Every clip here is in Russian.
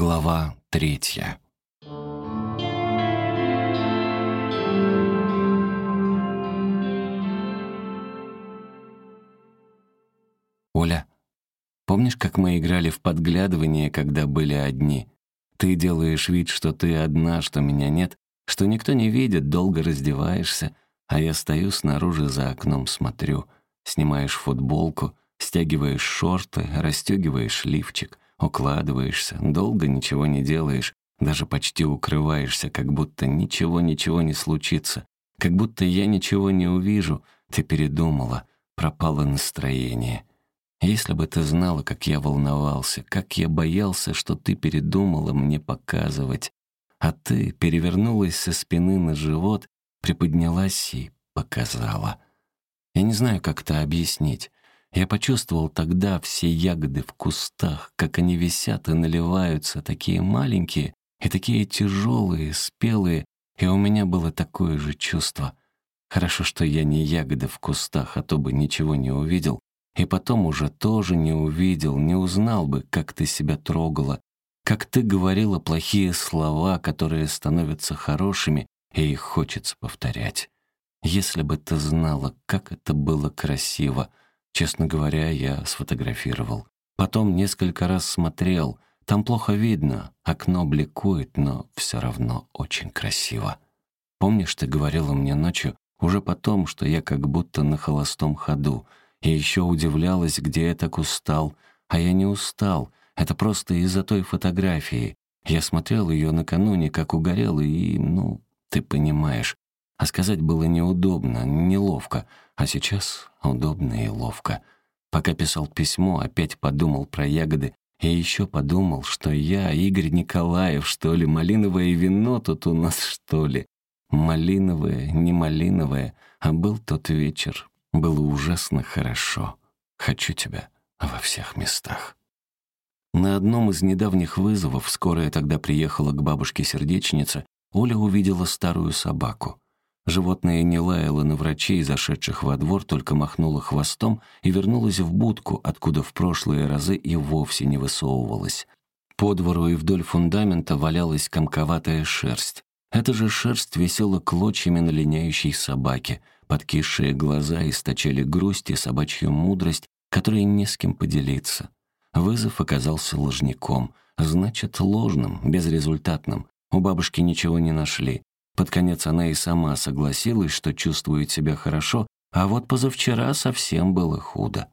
Глава третья. Оля, помнишь, как мы играли в подглядывание, когда были одни? Ты делаешь вид, что ты одна, что меня нет, что никто не видит, долго раздеваешься, а я стою снаружи за окном, смотрю. Снимаешь футболку, стягиваешь шорты, расстегиваешь лифчик, укладываешься, долго ничего не делаешь, даже почти укрываешься, как будто ничего-ничего не случится, как будто я ничего не увижу. Ты передумала, пропало настроение. Если бы ты знала, как я волновался, как я боялся, что ты передумала мне показывать, а ты перевернулась со спины на живот, приподнялась и показала. Я не знаю, как это объяснить. Я почувствовал тогда все ягоды в кустах, как они висят и наливаются, такие маленькие и такие тяжелые, спелые, и у меня было такое же чувство. Хорошо, что я не ягода в кустах, а то бы ничего не увидел, и потом уже тоже не увидел, не узнал бы, как ты себя трогала, как ты говорила плохие слова, которые становятся хорошими, и их хочется повторять. Если бы ты знала, как это было красиво. Честно говоря, я сфотографировал. Потом несколько раз смотрел. Там плохо видно, окно бликует, но все равно очень красиво. Помнишь, ты говорила мне ночью, уже потом, что я как будто на холостом ходу — и еще удивлялась, где я так устал. А я не устал. Это просто из-за той фотографии. Я смотрел ее накануне, как угорел, и, ну, ты понимаешь. А сказать было неудобно, неловко. А сейчас удобно и ловко. Пока писал письмо, опять подумал про ягоды. И еще подумал, что я, Игорь Николаев, что ли, малиновое вино тут у нас, что ли. Малиновое, не малиновое, а был тот вечер, было ужасно хорошо. Хочу тебя во всех местах. На одном из недавних вызовов, скорая тогда приехала к бабушке-сердечнице, Оля увидела старую собаку. Животное не лаяло на врачей, зашедших во двор, только махнуло хвостом и вернулось в будку, откуда в прошлые разы и вовсе не высовывалось. По двору и вдоль фундамента валялась комковатая шерсть. Эта же шерсть висела клочьями на линяющей собаке, Подкисшие глаза источали грусть и собачью мудрость, которой не с кем поделиться. Вызов оказался ложником, значит, ложным, безрезультатным. У бабушки ничего не нашли. Под конец она и сама согласилась, что чувствует себя хорошо, а вот позавчера совсем было худо.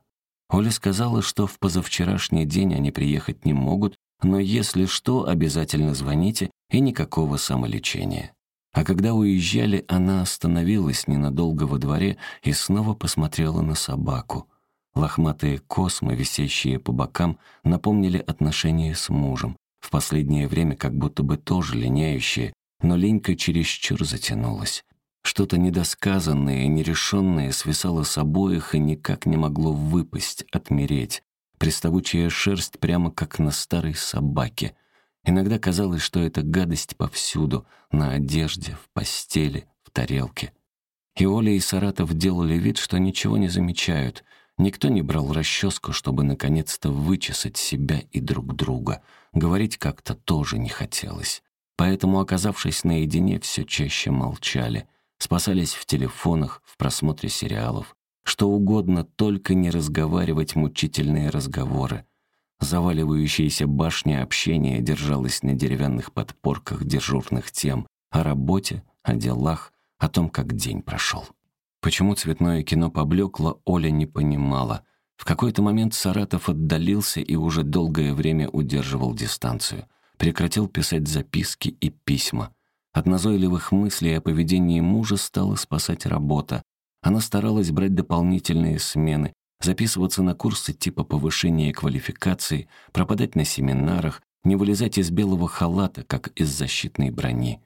Оля сказала, что в позавчерашний день они приехать не могут, но если что, обязательно звоните и никакого самолечения. А когда уезжали, она остановилась ненадолго во дворе и снова посмотрела на собаку. Лохматые космы, висящие по бокам, напомнили отношения с мужем, в последнее время как будто бы тоже линяющие, но линька чересчур затянулась. Что-то недосказанное и нерешенное свисало с обоих и никак не могло выпасть, отмереть. Приставучая шерсть прямо как на старой собаке — Иногда казалось, что эта гадость повсюду, на одежде, в постели, в тарелке. И Оля и Саратов делали вид, что ничего не замечают. Никто не брал расческу, чтобы наконец-то вычесать себя и друг друга. Говорить как-то тоже не хотелось. Поэтому, оказавшись наедине, все чаще молчали. Спасались в телефонах, в просмотре сериалов. Что угодно, только не разговаривать мучительные разговоры. Заваливающаяся башня общения держалась на деревянных подпорках дежурных тем о работе, о делах, о том, как день прошел. Почему цветное кино поблекло, Оля не понимала. В какой-то момент Саратов отдалился и уже долгое время удерживал дистанцию. Прекратил писать записки и письма. От назойливых мыслей о поведении мужа стала спасать работа. Она старалась брать дополнительные смены, записываться на курсы типа повышения квалификации, пропадать на семинарах, не вылезать из белого халата, как из защитной брони.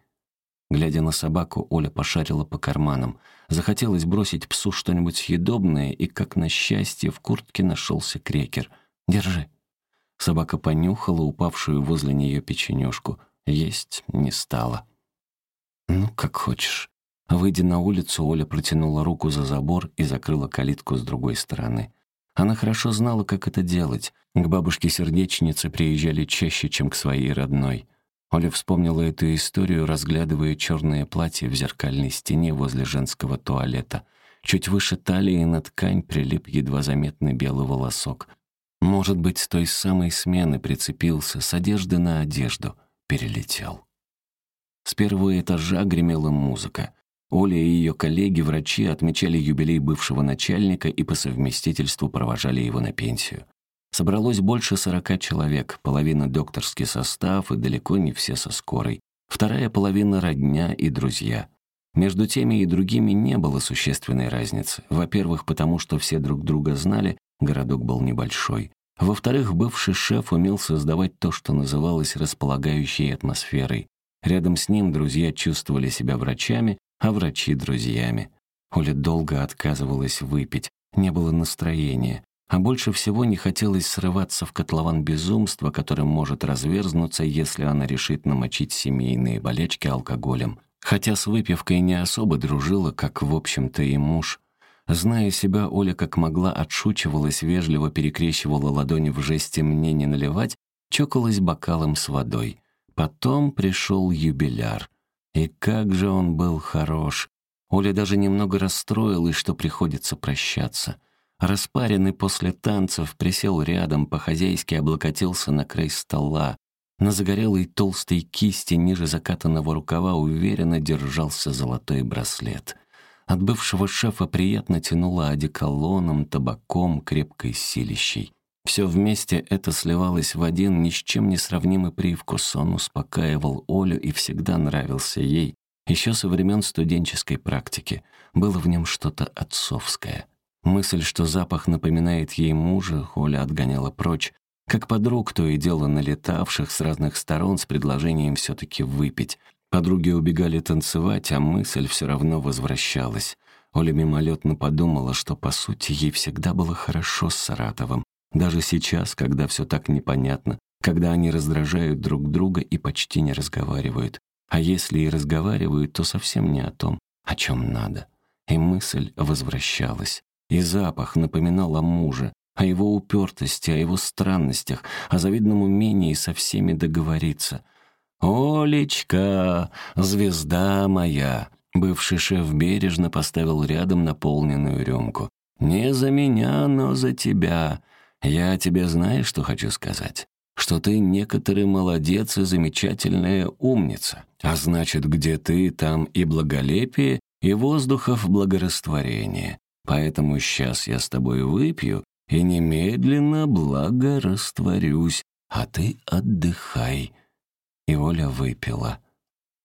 Глядя на собаку, Оля пошарила по карманам. Захотелось бросить псу что-нибудь съедобное, и, как на счастье, в куртке нашелся крекер. «Держи». Собака понюхала упавшую возле нее печенюшку. Есть не стала. «Ну, как хочешь». Выйдя на улицу, Оля протянула руку за забор и закрыла калитку с другой стороны. Она хорошо знала, как это делать. К бабушке-сердечнице приезжали чаще, чем к своей родной. Оля вспомнила эту историю, разглядывая черное платье в зеркальной стене возле женского туалета. Чуть выше талии на ткань прилип едва заметный белый волосок. Может быть, с той самой смены прицепился, с одежды на одежду, перелетел. С первого этажа гремела музыка. Оля и ее коллеги-врачи отмечали юбилей бывшего начальника и по совместительству провожали его на пенсию. Собралось больше сорока человек, половина докторский состав и далеко не все со скорой, вторая половина родня и друзья. Между теми и другими не было существенной разницы. Во-первых, потому что все друг друга знали, городок был небольшой. Во-вторых, бывший шеф умел создавать то, что называлось располагающей атмосферой. Рядом с ним друзья чувствовали себя врачами, а врачи — друзьями. Оля долго отказывалась выпить, не было настроения. А больше всего не хотелось срываться в котлован безумства, которым может разверзнуться, если она решит намочить семейные болечки алкоголем. Хотя с выпивкой не особо дружила, как, в общем-то, и муж. Зная себя, Оля как могла отшучивалась, вежливо перекрещивала ладони в жесте «мне не наливать», чокалась бокалом с водой. Потом пришел юбиляр. И как же он был хорош! Оля даже немного расстроилась, что приходится прощаться — Распаренный после танцев, присел рядом, по-хозяйски облокотился на край стола. На загорелой толстой кисти ниже закатанного рукава уверенно держался золотой браслет. От бывшего шефа приятно тянуло одеколоном, табаком, крепкой силищей. Все вместе это сливалось в один ни с чем не сравнимый привкус. Он успокаивал Олю и всегда нравился ей. Еще со времен студенческой практики. Было в нем что-то отцовское. Мысль, что запах напоминает ей мужа, Оля отгоняла прочь, как подруг то и дело налетавших с разных сторон с предложением все-таки выпить. Подруги убегали танцевать, а мысль все равно возвращалась. Оля мимолетно подумала, что, по сути, ей всегда было хорошо с Саратовым. Даже сейчас, когда все так непонятно, когда они раздражают друг друга и почти не разговаривают. А если и разговаривают, то совсем не о том, о чем надо. И мысль возвращалась. И запах напоминал о муже, о его упертости, о его странностях, о завидном умении со всеми договориться. «Олечка, звезда моя!» Бывший шеф бережно поставил рядом наполненную рюмку. «Не за меня, но за тебя. Я тебе знаешь, что хочу сказать? Что ты некоторый молодец и замечательная умница. А значит, где ты, там и благолепие, и воздухов благорастворение. Поэтому сейчас я с тобой выпью и немедленно благорастворюсь, а ты отдыхай». И Оля выпила.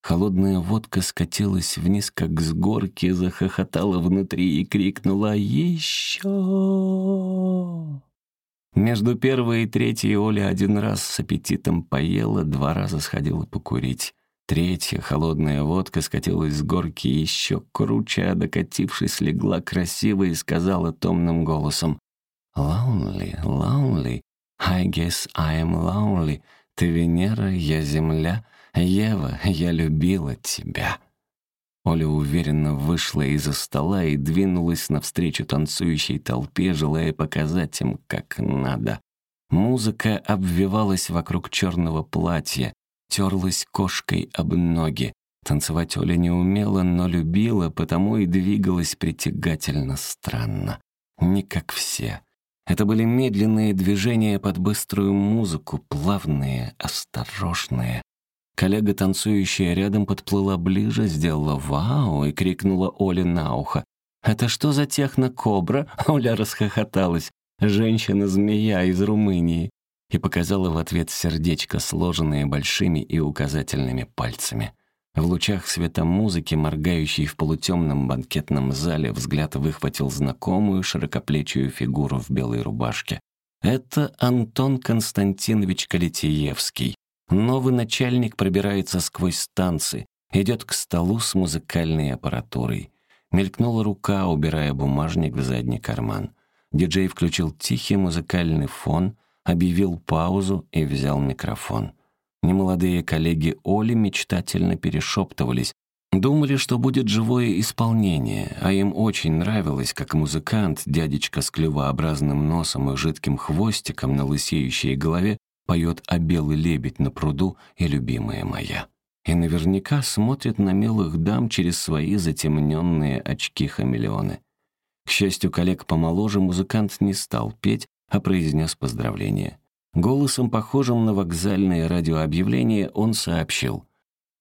Холодная водка скатилась вниз, как с горки, захохотала внутри и крикнула «Еще!». Между первой и третьей Оля один раз с аппетитом поела, два раза сходила покурить. Третья холодная водка скатилась с горки еще круче, а докатившись, легла красиво и сказала томным голосом «Lonely, lonely, I guess I am lonely. Ты Венера, я Земля, Ева, я любила тебя». Оля уверенно вышла из-за стола и двинулась навстречу танцующей толпе, желая показать им, как надо. Музыка обвивалась вокруг черного платья, терлась кошкой об ноги. Танцевать Оля не умела, но любила, потому и двигалась притягательно странно. Не как все. Это были медленные движения под быструю музыку, плавные, осторожные. Коллега, танцующая рядом, подплыла ближе, сделала «Вау!» и крикнула Оле на ухо. «Это что за техно-кобра?» Оля расхохоталась. «Женщина-змея из Румынии и показала в ответ сердечко, сложенное большими и указательными пальцами. В лучах света музыки, моргающей в полутемном банкетном зале, взгляд выхватил знакомую широкоплечую фигуру в белой рубашке. Это Антон Константинович Калитиевский. Новый начальник пробирается сквозь станции, идет к столу с музыкальной аппаратурой. Мелькнула рука, убирая бумажник в задний карман. Диджей включил тихий музыкальный фон — объявил паузу и взял микрофон. Немолодые коллеги Оли мечтательно перешептывались, Думали, что будет живое исполнение, а им очень нравилось, как музыкант, дядечка с клювообразным носом и жидким хвостиком на лысеющей голове, поет о белый лебедь на пруду и любимая моя. И наверняка смотрит на милых дам через свои затемненные очки-хамелеоны. К счастью, коллег помоложе музыкант не стал петь, а произнес поздравление. Голосом, похожим на вокзальное радиообъявление, он сообщил.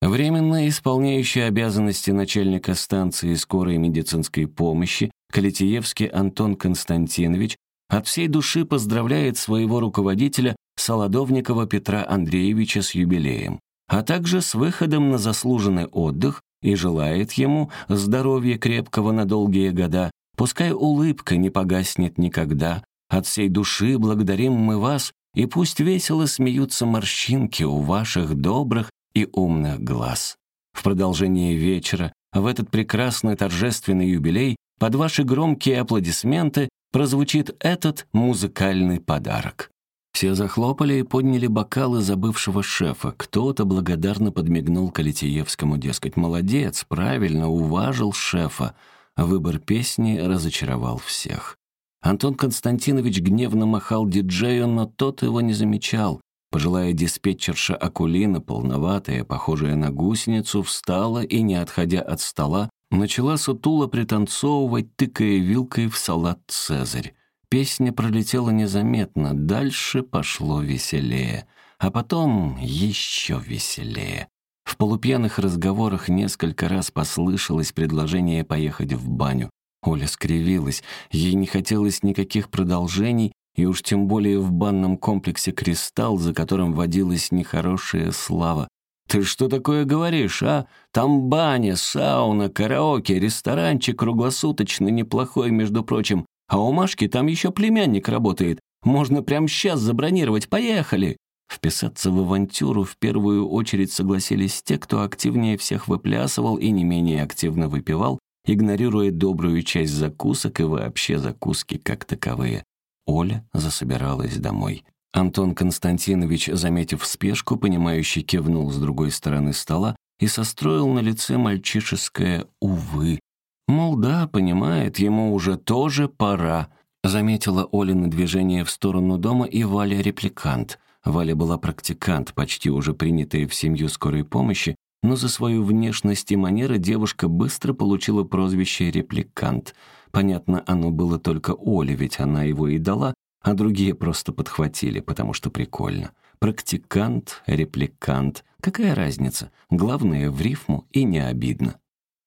Временно исполняющий обязанности начальника станции скорой медицинской помощи Калитиевский Антон Константинович от всей души поздравляет своего руководителя Солодовникова Петра Андреевича с юбилеем, а также с выходом на заслуженный отдых и желает ему здоровья крепкого на долгие года, пускай улыбка не погаснет никогда. От всей души благодарим мы вас, и пусть весело смеются морщинки у ваших добрых и умных глаз. В продолжении вечера, в этот прекрасный торжественный юбилей, под ваши громкие аплодисменты прозвучит этот музыкальный подарок. Все захлопали и подняли бокалы забывшего шефа. Кто-то благодарно подмигнул Калитиевскому, дескать, «Молодец, правильно, уважил шефа». Выбор песни разочаровал всех. Антон Константинович гневно махал диджею, но тот его не замечал. Пожилая диспетчерша Акулина, полноватая, похожая на гусеницу, встала и, не отходя от стола, начала сутуло пританцовывать, тыкая вилкой в салат «Цезарь». Песня пролетела незаметно, дальше пошло веселее, а потом еще веселее. В полупьяных разговорах несколько раз послышалось предложение поехать в баню. Оля скривилась, ей не хотелось никаких продолжений, и уж тем более в банном комплексе «Кристалл», за которым водилась нехорошая слава. «Ты что такое говоришь, а? Там баня, сауна, караоке, ресторанчик круглосуточно неплохой, между прочим. А у Машки там еще племянник работает. Можно прямо сейчас забронировать. Поехали!» Вписаться в авантюру в первую очередь согласились те, кто активнее всех выплясывал и не менее активно выпивал, игнорируя добрую часть закусок и вообще закуски как таковые. Оля засобиралась домой. Антон Константинович, заметив спешку, понимающе кивнул с другой стороны стола и состроил на лице мальчишеское «увы», Мол, да, понимает, ему уже тоже пора. Заметила Олина движение в сторону дома и Валя репликант. Валя была практикант, почти уже принятая в семью скорой помощи, но за свою внешность и манеры девушка быстро получила прозвище «репликант». Понятно, оно было только Оле, ведь она его и дала, а другие просто подхватили, потому что прикольно. Практикант, репликант. Какая разница? Главное, в рифму и не обидно.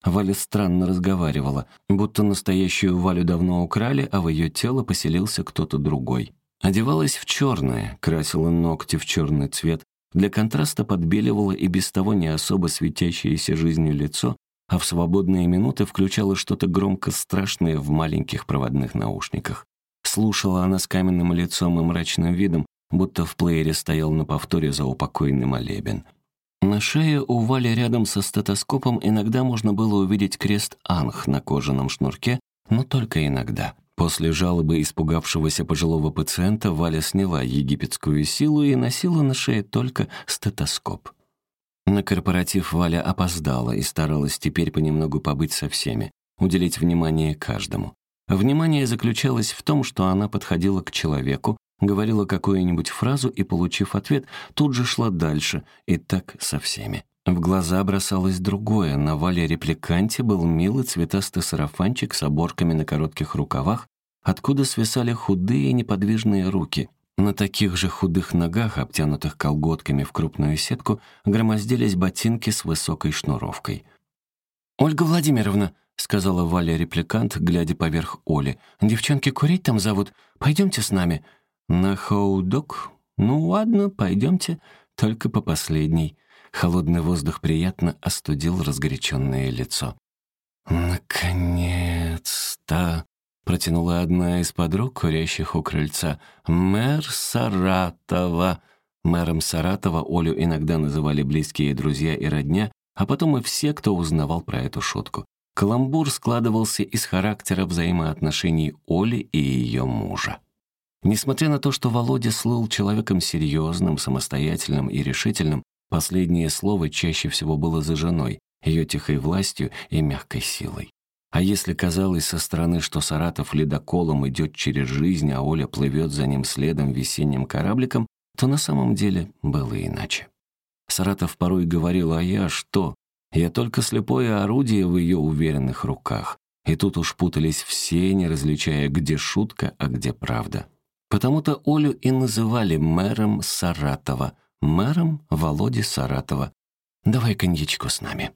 Валя странно разговаривала, будто настоящую Валю давно украли, а в ее тело поселился кто-то другой. Одевалась в черное, красила ногти в черный цвет, для контраста подбеливала и без того не особо светящееся жизнью лицо, а в свободные минуты включала что-то громко страшное в маленьких проводных наушниках. Слушала она с каменным лицом и мрачным видом, будто в плеере стоял на повторе за упокойный молебен. На шее у Вали рядом со стетоскопом иногда можно было увидеть крест «Анх» на кожаном шнурке, но только иногда. После жалобы испугавшегося пожилого пациента Валя сняла египетскую силу и носила на шее только стетоскоп. На корпоратив Валя опоздала и старалась теперь понемногу побыть со всеми, уделить внимание каждому. Внимание заключалось в том, что она подходила к человеку, говорила какую-нибудь фразу и, получив ответ, тут же шла дальше, и так со всеми. В глаза бросалось другое. На Вале-репликанте был милый цветастый сарафанчик с оборками на коротких рукавах, откуда свисали худые неподвижные руки. На таких же худых ногах, обтянутых колготками в крупную сетку, громоздились ботинки с высокой шнуровкой. «Ольга Владимировна», — сказала Валя-репликант, глядя поверх Оли, «девчонки курить там зовут. Пойдемте с нами». «На хоудок? Ну ладно, пойдемте, только по последней». Холодный воздух приятно остудил разгоряченное лицо. «Наконец-то!» — протянула одна из подруг, курящих у крыльца. «Мэр Саратова!» Мэром Саратова Олю иногда называли близкие друзья и родня, а потом и все, кто узнавал про эту шутку. Каламбур складывался из характера взаимоотношений Оли и ее мужа. Несмотря на то, что Володя слыл человеком серьезным, самостоятельным и решительным, последнее слово чаще всего было за женой. ее тихой властью и мягкой силой. А если казалось со стороны, что Саратов ледоколом идет через жизнь, а Оля плывет за ним следом весенним корабликом, то на самом деле было иначе. Саратов порой говорил, а я что? Я только слепое орудие в ее уверенных руках. И тут уж путались все, не различая, где шутка, а где правда. Потому-то Олю и называли мэром Саратова, мэром Володи Саратова. «Давай коньячку с нами».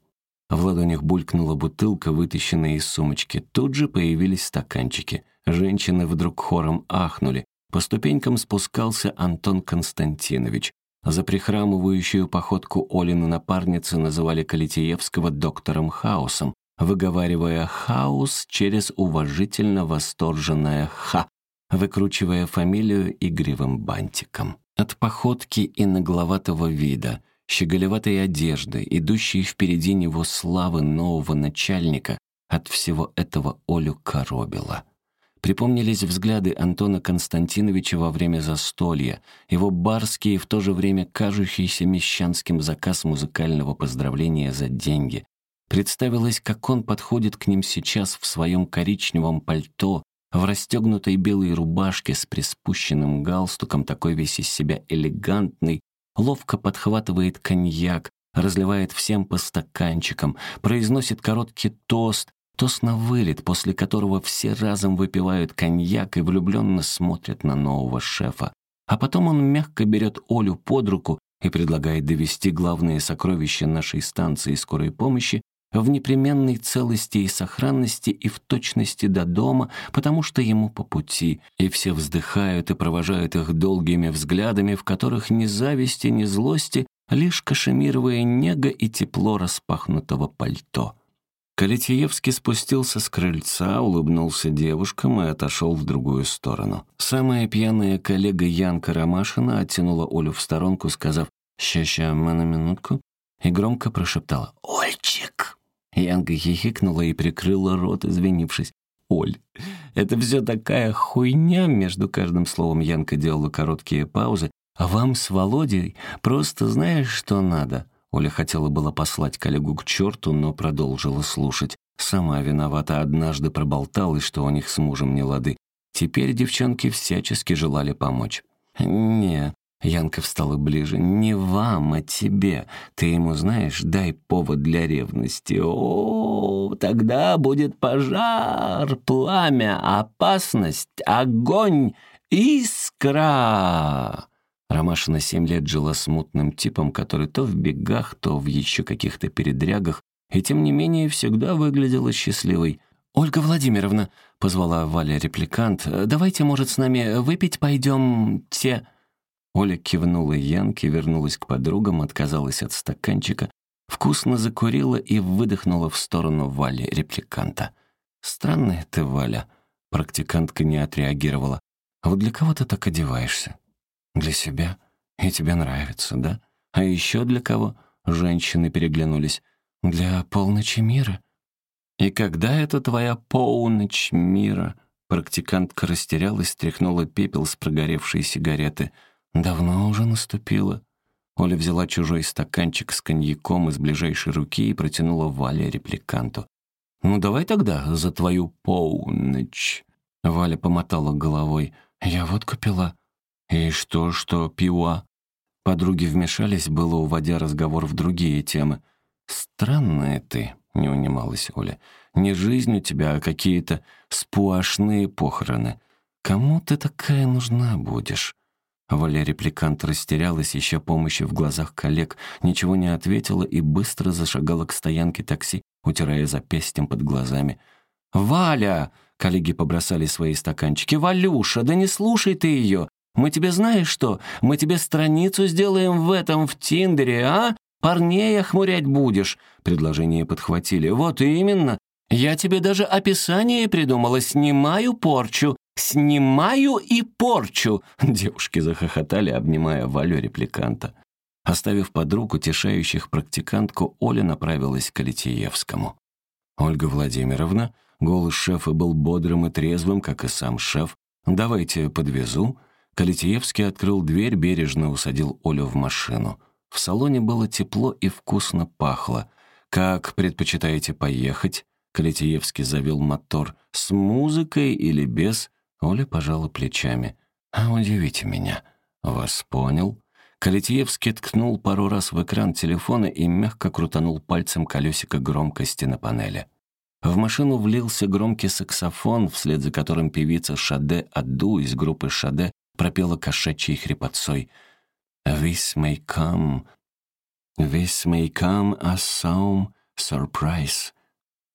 В ладонях булькнула бутылка, вытащенная из сумочки. Тут же появились стаканчики. Женщины вдруг хором ахнули. По ступенькам спускался Антон Константинович. За прихрамывающую походку Олины напарницы называли Калитеевского доктором Хаосом, выговаривая «хаус» через уважительно восторженное «ха», выкручивая фамилию игривым бантиком. От походки и нагловатого вида, щеголеватой одежды, идущей впереди него славы нового начальника, от всего этого Олю коробило. Припомнились взгляды Антона Константиновича во время застолья, его барский и в то же время кажущийся мещанским заказ музыкального поздравления за деньги. Представилось, как он подходит к ним сейчас в своем коричневом пальто, в расстегнутой белой рубашке с приспущенным галстуком, такой весь из себя элегантный, ловко подхватывает коньяк, разливает всем по стаканчикам, произносит короткий тост, тост на вылет, после которого все разом выпивают коньяк и влюбленно смотрят на нового шефа. А потом он мягко берет Олю под руку и предлагает довести главные сокровища нашей станции скорой помощи в непременной целости и сохранности и в точности до дома, потому что ему по пути, и все вздыхают и провожают их долгими взглядами, в которых ни зависти, ни злости, лишь кашемировая нега и тепло распахнутого пальто. Калитьевский спустился с крыльца, улыбнулся девушкам и отошел в другую сторону. Самая пьяная коллега Янка Ромашина оттянула Олю в сторонку, сказав «Ща-ща, мы на минутку», и громко прошептала «Ольчик!». Янка хихикнула и прикрыла рот, извинившись. «Оль, это все такая хуйня!» Между каждым словом Янка делала короткие паузы. «А вам с Володей просто знаешь, что надо?» Оля хотела было послать коллегу к черту, но продолжила слушать. Сама виновата, однажды проболталась, что у них с мужем не лады. Теперь девчонки всячески желали помочь. «Не, Янка встала ближе. «Не вам, а тебе. Ты ему, знаешь, дай повод для ревности. О, тогда будет пожар, пламя, опасность, огонь, искра!» Ромашина семь лет жила смутным типом, который то в бегах, то в еще каких-то передрягах, и тем не менее всегда выглядела счастливой. «Ольга Владимировна», — позвала Валя репликант, — «давайте, может, с нами выпить пойдем те...» Оля кивнула Янке, вернулась к подругам, отказалась от стаканчика, вкусно закурила и выдохнула в сторону Вали, репликанта. «Странная ты, Валя», — практикантка не отреагировала. «А вот для кого ты так одеваешься?» «Для себя. И тебе нравится, да? А еще для кого?» Женщины переглянулись. «Для полночи мира». «И когда это твоя полночь мира?» Практикантка растерялась, стряхнула пепел с прогоревшей сигареты — Давно уже наступило. Оля взяла чужой стаканчик с коньяком из ближайшей руки и протянула Вале репликанту. «Ну давай тогда за твою полночь». Валя помотала головой. «Я водку пила». «И что, что пила?» Подруги вмешались, было уводя разговор в другие темы. «Странная ты», — не унималась Оля. «Не жизнь у тебя, а какие-то сплошные похороны. Кому ты такая нужна будешь?» Валя репликант растерялась, ища помощи в глазах коллег, ничего не ответила и быстро зашагала к стоянке такси, утирая запястьем под глазами. «Валя!» — коллеги побросали свои стаканчики. «Валюша, да не слушай ты ее! Мы тебе знаешь что? Мы тебе страницу сделаем в этом, в Тиндере, а? Парней охмурять будешь!» Предложение подхватили. «Вот именно! Я тебе даже описание придумала. Снимаю порчу. «Снимаю и порчу!» Девушки захохотали, обнимая Валю репликанта. Оставив подруг, утешающих практикантку, Оля направилась к Алитиевскому. «Ольга Владимировна, голос шефа был бодрым и трезвым, как и сам шеф. Давайте подвезу». Калитиевский открыл дверь, бережно усадил Олю в машину. В салоне было тепло и вкусно пахло. «Как предпочитаете поехать?» Калитиевский завел мотор. «С музыкой или без?» Оля пожала плечами. «А удивите меня». «Вас понял?» Калитьевский ткнул пару раз в экран телефона и мягко крутанул пальцем колесико громкости на панели. В машину влился громкий саксофон, вслед за которым певица Шаде Аду из группы Шаде пропела кошачьей хрипотцой «This may come, this may come as some surprise».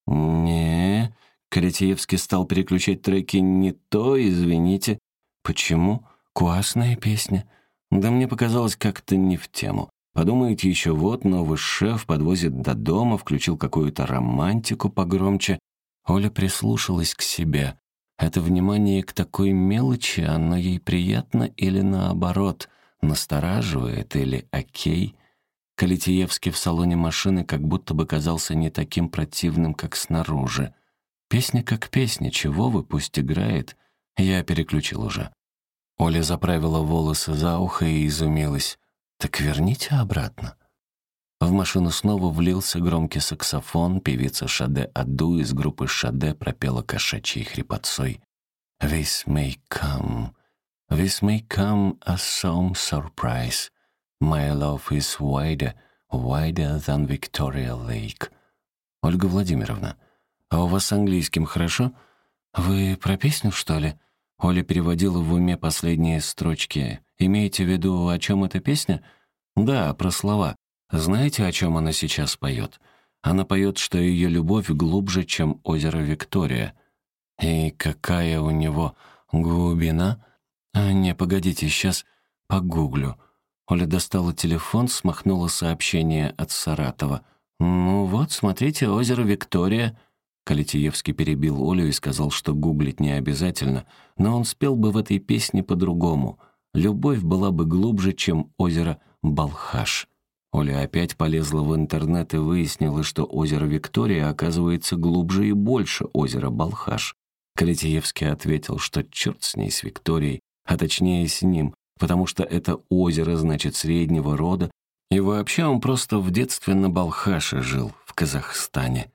«Не...» Калитьевский стал переключать треки «Не то, извините». «Почему? Классная песня». «Да мне показалось как-то не в тему. Подумаете, еще вот новый шеф подвозит до дома, включил какую-то романтику погромче. Оля прислушалась к себе. Это внимание к такой мелочи, оно ей приятно или наоборот, настораживает или окей? Калитиевский в салоне машины как будто бы казался не таким противным, как снаружи. Песня как песня, чего вы, пусть играет. Я переключил уже. Оля заправила волосы за ухо и изумилась. «Так верните обратно». В машину снова влился громкий саксофон, певица Шаде Аду из группы Шаде пропела кошачьей хрипотцой. «This may come, this may come a song surprise. My love is wider, wider than Victoria Lake». «Ольга Владимировна, а у вас с английским хорошо? Вы про песню, что ли?» Оля переводила в уме последние строчки. «Имеете в виду, о чем эта песня?» «Да, про слова. Знаете, о чем она сейчас поет? Она поет, что ее любовь глубже, чем озеро Виктория. И какая у него глубина? А, не, погодите, сейчас погуглю». Оля достала телефон, смахнула сообщение от Саратова. «Ну вот, смотрите, озеро Виктория». Калитиевский перебил Олю и сказал, что гуглить не обязательно, но он спел бы в этой песне по-другому. Любовь была бы глубже, чем озеро Балхаш. Оля опять полезла в интернет и выяснила, что озеро Виктория оказывается глубже и больше озера Балхаш. Калитиевский ответил, что черт с ней, с Викторией, а точнее с ним, потому что это озеро значит среднего рода, и вообще он просто в детстве на Балхаше жил, в Казахстане.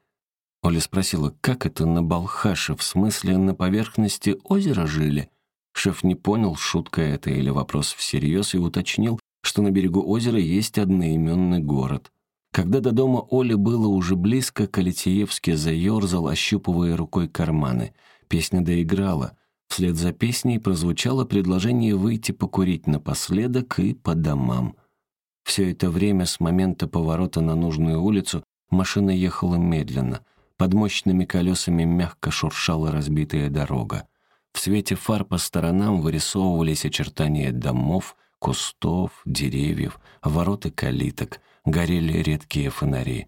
Оля спросила, как это на Балхаше, в смысле на поверхности озера жили? Шеф не понял, шутка это или вопрос всерьез, и уточнил, что на берегу озера есть одноименный город. Когда до дома Оли было уже близко, Калитиевский заерзал, ощупывая рукой карманы. Песня доиграла. Вслед за песней прозвучало предложение выйти покурить напоследок и по домам. Все это время с момента поворота на нужную улицу машина ехала медленно — под мощными колесами мягко шуршала разбитая дорога. В свете фар по сторонам вырисовывались очертания домов, кустов, деревьев, ворот и калиток, горели редкие фонари.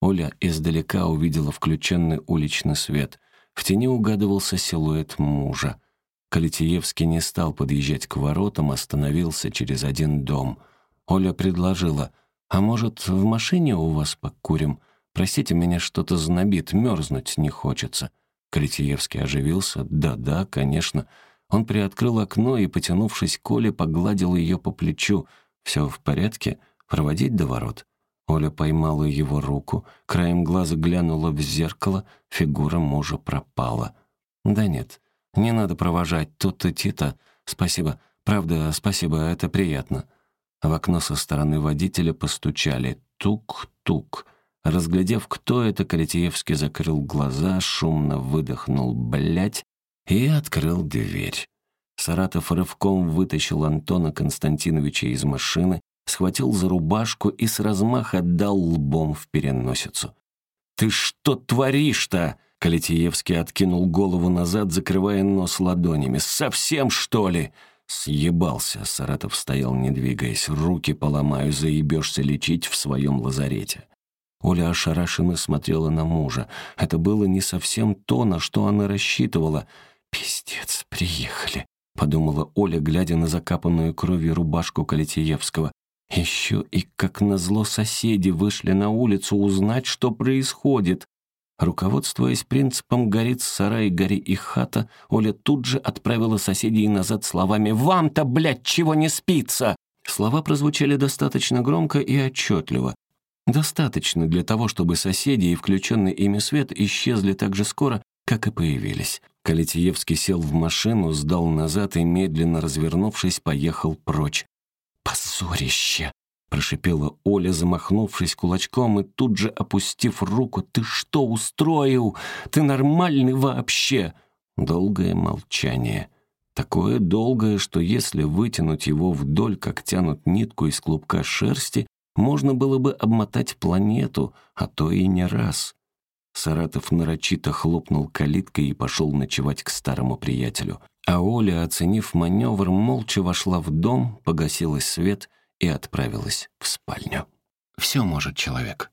Оля издалека увидела включенный уличный свет. В тени угадывался силуэт мужа. Калитиевский не стал подъезжать к воротам, остановился через один дом. Оля предложила, «А может, в машине у вас покурим?» Простите, меня что-то знобит, мерзнуть не хочется». Калитиевский оживился. «Да-да, конечно». Он приоткрыл окно и, потянувшись к Оле, погладил ее по плечу. «Все в порядке? Проводить до ворот?» Оля поймала его руку, краем глаза глянула в зеркало, фигура мужа пропала. «Да нет, не надо провожать, тут-то Тита. Спасибо, правда, спасибо, это приятно». В окно со стороны водителя постучали. Тук-тук. Разглядев, кто это, Калитеевский закрыл глаза, шумно выдохнул «блядь» и открыл дверь. Саратов рывком вытащил Антона Константиновича из машины, схватил за рубашку и с размаха дал лбом в переносицу. «Ты что творишь-то?» Калитиевский откинул голову назад, закрывая нос ладонями. «Совсем, что ли?» Съебался. Саратов стоял, не двигаясь. «Руки поломаю, заебешься лечить в своем лазарете». Оля ошарашенно смотрела на мужа. Это было не совсем то, на что она рассчитывала. «Пиздец, приехали», — подумала Оля, глядя на закапанную кровью рубашку Калитиевского. Еще и, как назло, соседи вышли на улицу узнать, что происходит. Руководствуясь принципом «горит сарай, гори и хата», Оля тут же отправила соседей назад словами «Вам-то, блядь, чего не спится!» Слова прозвучали достаточно громко и отчетливо. Достаточно для того, чтобы соседи и включенный ими свет исчезли так же скоро, как и появились. Калитиевский сел в машину, сдал назад и, медленно развернувшись, поехал прочь. «Позорище!» — прошипела Оля, замахнувшись кулачком и тут же опустив руку. «Ты что устроил? Ты нормальный вообще?» Долгое молчание. Такое долгое, что если вытянуть его вдоль, как тянут нитку из клубка шерсти, можно было бы обмотать планету, а то и не раз. Саратов нарочито хлопнул калиткой и пошел ночевать к старому приятелю. А Оля, оценив маневр, молча вошла в дом, погасила свет и отправилась в спальню. Все может человек.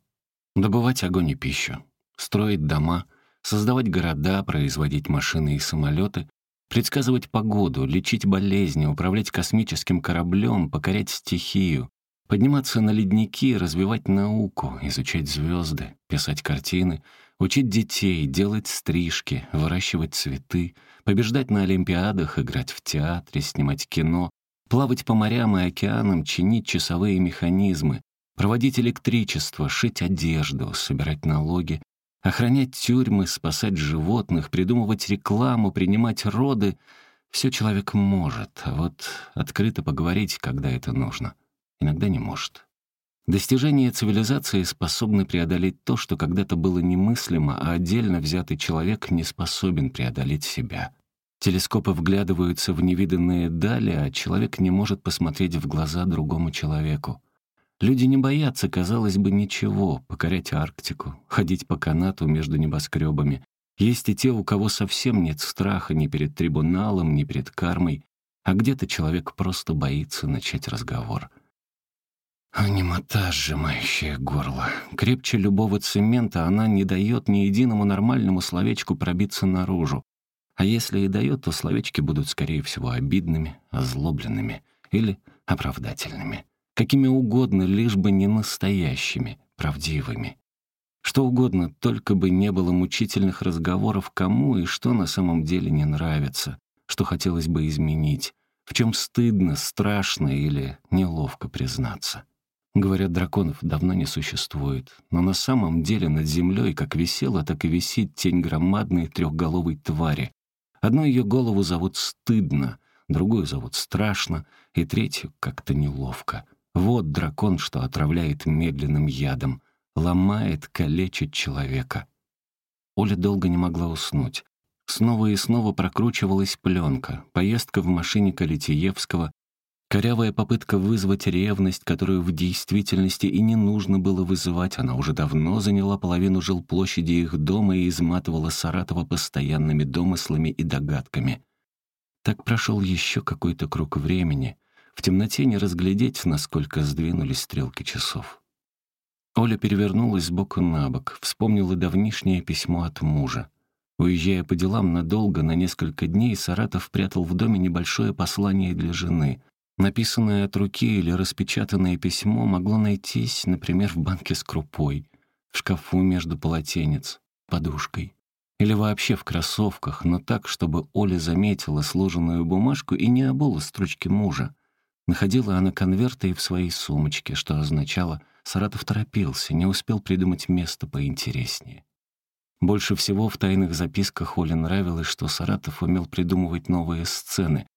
Добывать огонь и пищу, строить дома, создавать города, производить машины и самолеты, предсказывать погоду, лечить болезни, управлять космическим кораблем, покорять стихию, подниматься на ледники, развивать науку, изучать звезды, писать картины — Учить детей, делать стрижки, выращивать цветы, побеждать на олимпиадах, играть в театре, снимать кино, плавать по морям и океанам, чинить часовые механизмы, проводить электричество, шить одежду, собирать налоги, охранять тюрьмы, спасать животных, придумывать рекламу, принимать роды — все человек может, а вот открыто поговорить, когда это нужно, иногда не может. Достижения цивилизации способны преодолеть то, что когда-то было немыслимо, а отдельно взятый человек не способен преодолеть себя. Телескопы вглядываются в невиданные дали, а человек не может посмотреть в глаза другому человеку. Люди не боятся, казалось бы, ничего, покорять Арктику, ходить по канату между небоскребами. Есть и те, у кого совсем нет страха ни перед трибуналом, ни перед кармой, а где-то человек просто боится начать разговор — немота, сжимающая горло. Крепче любого цемента она не дает ни единому нормальному словечку пробиться наружу. А если и дает, то словечки будут, скорее всего, обидными, озлобленными или оправдательными. Какими угодно, лишь бы не настоящими, правдивыми. Что угодно, только бы не было мучительных разговоров, кому и что на самом деле не нравится, что хотелось бы изменить, в чем стыдно, страшно или неловко признаться. Говорят, драконов давно не существует, но на самом деле над землей как висела, так и висит тень громадной трехголовой твари. Одну ее голову зовут Стыдно, другую зовут Страшно, и третью как-то неловко. Вот дракон, что отравляет медленным ядом, ломает, калечит человека. Оля долго не могла уснуть. Снова и снова прокручивалась пленка, поездка в машине Калитиевского, Корявая попытка вызвать ревность, которую в действительности и не нужно было вызывать, она уже давно заняла половину жилплощади их дома и изматывала Саратова постоянными домыслами и догадками. Так прошел еще какой-то круг времени. В темноте не разглядеть, насколько сдвинулись стрелки часов. Оля перевернулась с боку на бок, вспомнила давнишнее письмо от мужа. Уезжая по делам надолго, на несколько дней, Саратов прятал в доме небольшое послание для жены — Написанное от руки или распечатанное письмо могло найтись, например, в банке с крупой, в шкафу между полотенец, подушкой. Или вообще в кроссовках, но так, чтобы Оля заметила сложенную бумажку и не обула строчки мужа. Находила она конверты и в своей сумочке, что означало, Саратов торопился, не успел придумать место поинтереснее. Больше всего в тайных записках Оле нравилось, что Саратов умел придумывать новые сцены,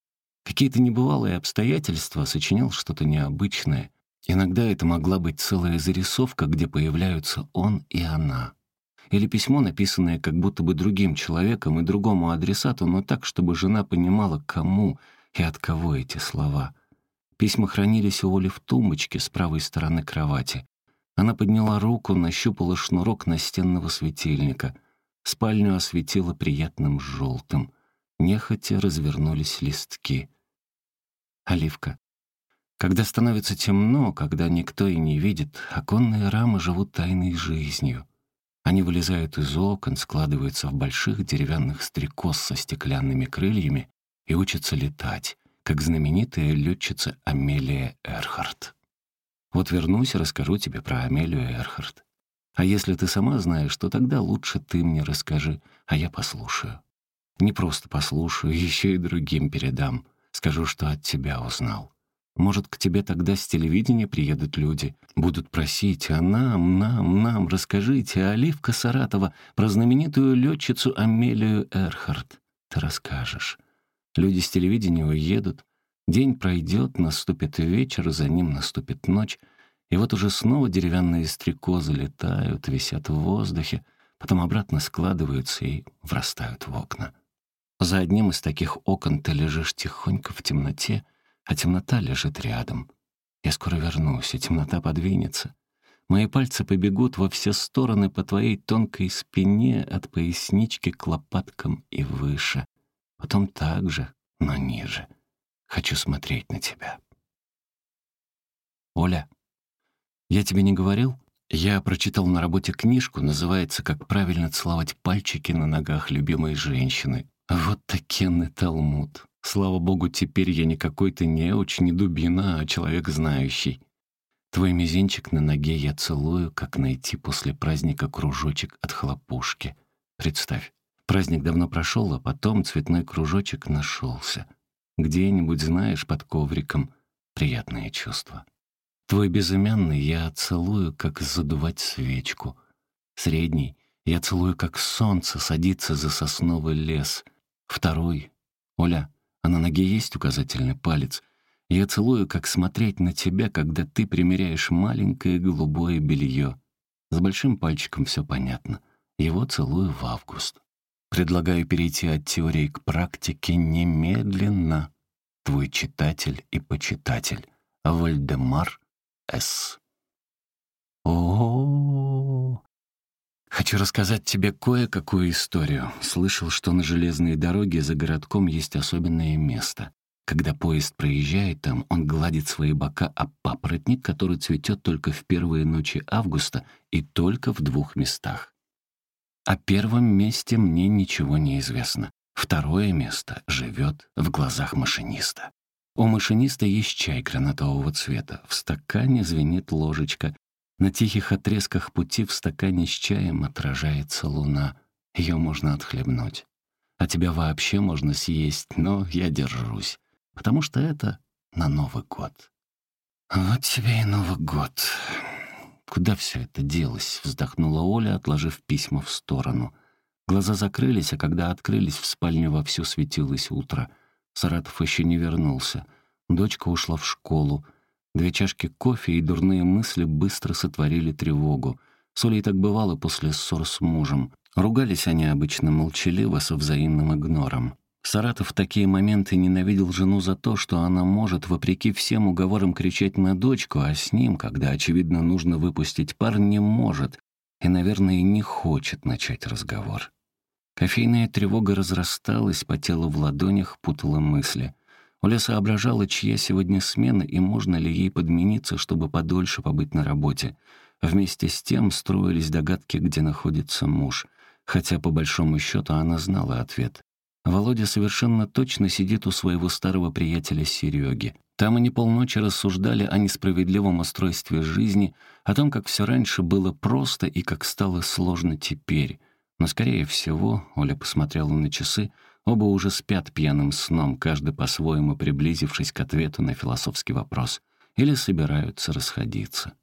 Какие-то небывалые обстоятельства, сочинял что-то необычное. Иногда это могла быть целая зарисовка, где появляются он и она. Или письмо, написанное как будто бы другим человеком и другому адресату, но так, чтобы жена понимала, кому и от кого эти слова. Письма хранились у Оли в тумбочке с правой стороны кровати. Она подняла руку, нащупала шнурок настенного светильника. Спальню осветила приятным желтым. Нехотя развернулись листки. Оливка. Когда становится темно, когда никто и не видит, оконные рамы живут тайной жизнью. Они вылезают из окон, складываются в больших деревянных стрекоз со стеклянными крыльями и учатся летать, как знаменитая летчица Амелия Эрхард. Вот вернусь и расскажу тебе про Амелию Эрхард. А если ты сама знаешь, то тогда лучше ты мне расскажи, а я послушаю. Не просто послушаю, еще и другим передам. Скажу, что от тебя узнал. Может, к тебе тогда с телевидения приедут люди, будут просить, а нам, нам, нам расскажите, Оливка Саратова, про знаменитую летчицу Амелию Эрхард. Ты расскажешь. Люди с телевидения уедут, день пройдет, наступит вечер, за ним наступит ночь, и вот уже снова деревянные стрекозы летают, висят в воздухе, потом обратно складываются и врастают в окна. За одним из таких окон ты лежишь тихонько в темноте, а темнота лежит рядом. Я скоро вернусь, и темнота подвинется. Мои пальцы побегут во все стороны по твоей тонкой спине от пояснички к лопаткам и выше. Потом так же, но ниже. Хочу смотреть на тебя. Оля, я тебе не говорил? Я прочитал на работе книжку, называется «Как правильно целовать пальчики на ногах любимой женщины». Вот такенный талмуд. Слава богу, теперь я не какой-то неуч, не дубина, а человек знающий. Твой мизинчик на ноге я целую, как найти после праздника кружочек от хлопушки. Представь, праздник давно прошел, а потом цветной кружочек нашелся. Где-нибудь, знаешь, под ковриком. Приятные чувства. Твой безымянный я целую, как задувать свечку. Средний я целую, как солнце садится за сосновый лес. Второй. Оля, а на ноге есть указательный палец. Я целую, как смотреть на тебя, когда ты примеряешь маленькое голубое белье. С большим пальчиком все понятно. Его целую в август. Предлагаю перейти от теории к практике немедленно. Твой читатель и почитатель. Вальдемар С. О, Хочу рассказать тебе кое-какую историю. Слышал, что на железной дороге за городком есть особенное место. Когда поезд проезжает там, он гладит свои бока об папоротник, который цветет только в первые ночи августа и только в двух местах. О первом месте мне ничего не известно. Второе место живет в глазах машиниста. У машиниста есть чай гранатового цвета. В стакане звенит ложечка. На тихих отрезках пути в стакане с чаем отражается луна. Ее можно отхлебнуть. А тебя вообще можно съесть, но я держусь. Потому что это на Новый год. Вот тебе и Новый год. Куда все это делось? Вздохнула Оля, отложив письма в сторону. Глаза закрылись, а когда открылись, в спальне вовсю светилось утро. Саратов еще не вернулся. Дочка ушла в школу. Две чашки кофе и дурные мысли быстро сотворили тревогу. С Олей так бывало после ссор с мужем. Ругались они обычно молчаливо, со взаимным игнором. Саратов в такие моменты ненавидел жену за то, что она может, вопреки всем уговорам, кричать на дочку, а с ним, когда, очевидно, нужно выпустить пар, не может и, наверное, не хочет начать разговор. Кофейная тревога разрасталась, по телу в ладонях путала мысли. Оля соображала, чья сегодня смена и можно ли ей подмениться, чтобы подольше побыть на работе. Вместе с тем строились догадки, где находится муж. Хотя, по большому счету, она знала ответ. Володя совершенно точно сидит у своего старого приятеля Сереги. Там они полночи рассуждали о несправедливом устройстве жизни, о том, как все раньше было просто и как стало сложно теперь. Но, скорее всего, Оля посмотрела на часы, Оба уже спят пьяным сном, каждый по-своему приблизившись к ответу на философский вопрос. Или собираются расходиться.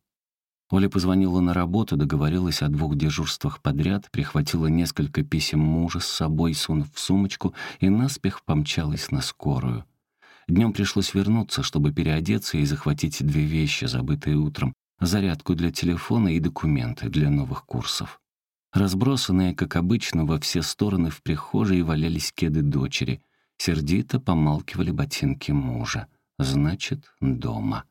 Оля позвонила на работу, договорилась о двух дежурствах подряд, прихватила несколько писем мужа с собой, сунув в сумочку, и наспех помчалась на скорую. Днем пришлось вернуться, чтобы переодеться и захватить две вещи, забытые утром, зарядку для телефона и документы для новых курсов. Разбросанные, как обычно, во все стороны в прихожей валялись кеды дочери. Сердито помалкивали ботинки мужа. Значит, дома.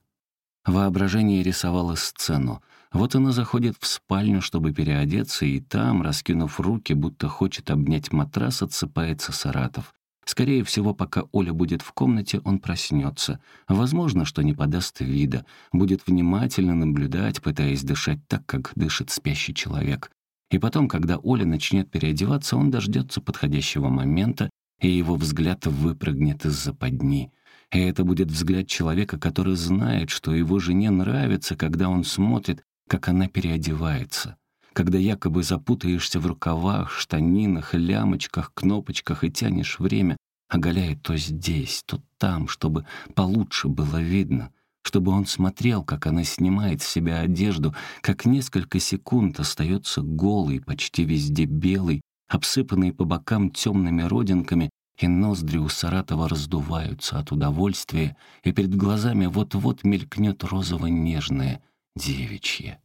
Воображение рисовало сцену. Вот она заходит в спальню, чтобы переодеться, и там, раскинув руки, будто хочет обнять матрас, отсыпается Саратов. Скорее всего, пока Оля будет в комнате, он проснется. Возможно, что не подаст вида, будет внимательно наблюдать, пытаясь дышать так, как дышит спящий человек. И потом, когда Оля начнет переодеваться, он дождется подходящего момента, и его взгляд выпрыгнет из-за подни. И это будет взгляд человека, который знает, что его жене нравится, когда он смотрит, как она переодевается. Когда якобы запутаешься в рукавах, штанинах, лямочках, кнопочках и тянешь время, оголяя то здесь, то там, чтобы получше было видно, чтобы он смотрел, как она снимает с себя одежду, как несколько секунд остается голый, почти везде белый, обсыпанный по бокам темными родинками, и ноздри у Саратова раздуваются от удовольствия, и перед глазами вот-вот мелькнет розово-нежное, девичье.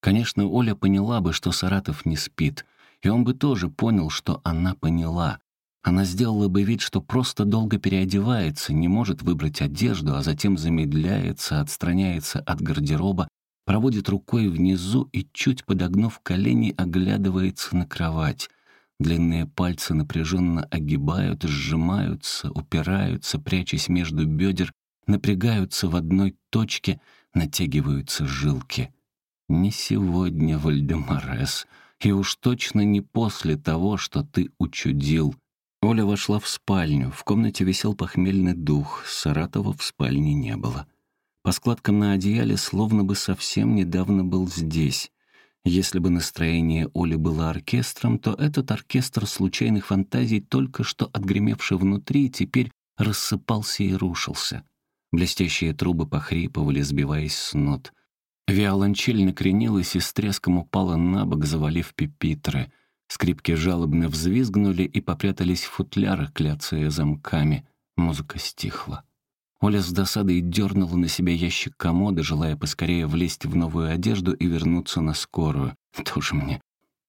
Конечно, Оля поняла бы, что Саратов не спит, и он бы тоже понял, что она поняла. Она сделала бы вид, что просто долго переодевается, не может выбрать одежду, а затем замедляется, отстраняется от гардероба, проводит рукой внизу и, чуть подогнув колени, оглядывается на кровать. Длинные пальцы напряженно огибают, сжимаются, упираются, прячась между бедер, напрягаются в одной точке, натягиваются жилки. Не сегодня, Вальдемарес, и уж точно не после того, что ты учудил. Оля вошла в спальню. В комнате висел похмельный дух. Саратова в спальне не было. По складкам на одеяле словно бы совсем недавно был здесь. Если бы настроение Оли было оркестром, то этот оркестр случайных фантазий, только что отгремевший внутри, теперь рассыпался и рушился. Блестящие трубы похрипывали, сбиваясь с нот. Виолончель накренилась и с треском упала на бок, завалив пепитры — Скрипки жалобно взвизгнули и попрятались в футлярах, кляцая замками. Музыка стихла. Оля с досадой дернула на себя ящик комода, желая поскорее влезть в новую одежду и вернуться на скорую. Тоже мне.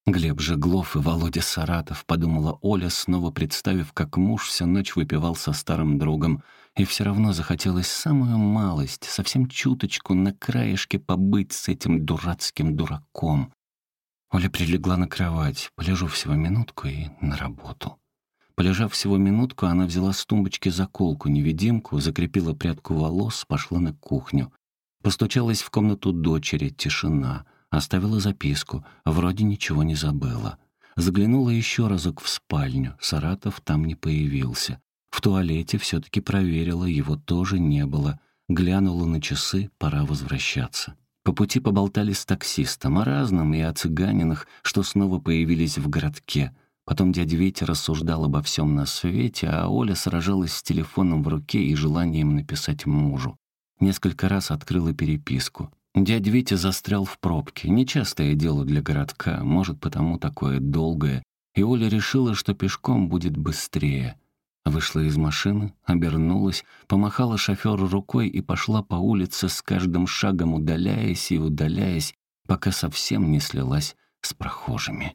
Глеб Жеглов и Володя Саратов, подумала Оля, снова представив, как муж всю ночь выпивал со старым другом. И все равно захотелось самую малость, совсем чуточку на краешке побыть с этим дурацким дураком. Оля прилегла на кровать. Полежу всего минутку и на работу. Полежав всего минутку, она взяла с тумбочки заколку-невидимку, закрепила прядку волос, пошла на кухню. Постучалась в комнату дочери, тишина. Оставила записку, вроде ничего не забыла. Заглянула еще разок в спальню, Саратов там не появился. В туалете все-таки проверила, его тоже не было. Глянула на часы, пора возвращаться. По пути поболтали с таксистом о разном и о цыганинах, что снова появились в городке. Потом дядя Витя рассуждал обо всем на свете, а Оля сражалась с телефоном в руке и желанием написать мужу. Несколько раз открыла переписку. Дядя Витя застрял в пробке. Нечастое дело для городка, может, потому такое долгое. И Оля решила, что пешком будет быстрее — Вышла из машины, обернулась, помахала шоферу рукой и пошла по улице с каждым шагом удаляясь и удаляясь, пока совсем не слилась с прохожими.